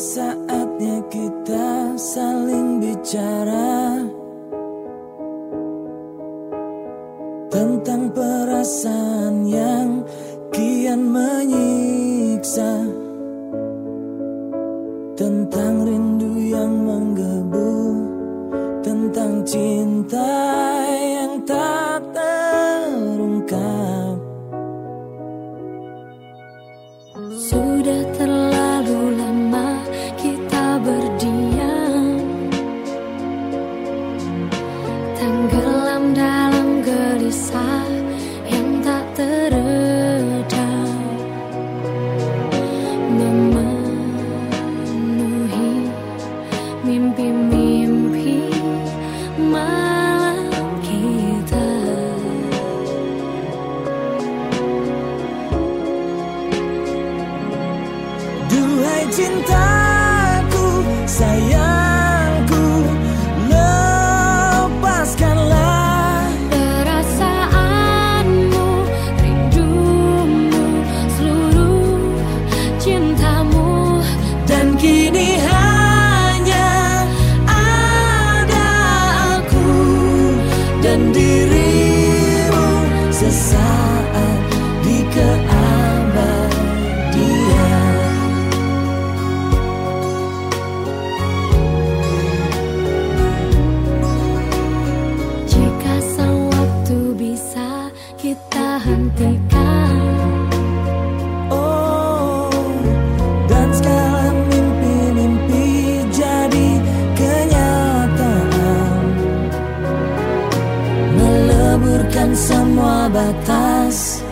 saatnya kita saling bicara Tentang perasaan yang kian menyiksa Tentang rindu yang tak teredam Memenuhi mimpi-mimpi malam kita. Duhai cintaku, sayangku is a semua batas.